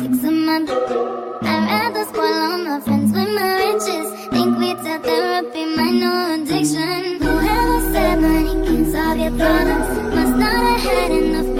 six of my. I'd rather spoil all my friends with my riches. Think we tell therapy, my no addiction. Whoever said money can solve your problems must not have had enough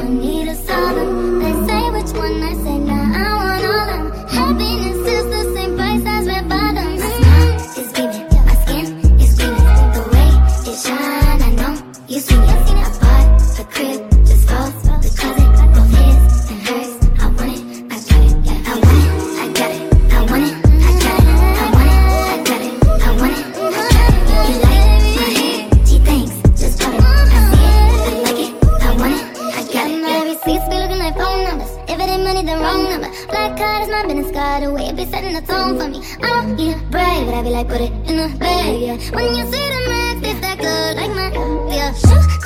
Black card is my business card, the way it be setting the tone for me. I don't a brag, but I be like, put it in the bag, yeah. When you see the max, it's that good, like my, yeah.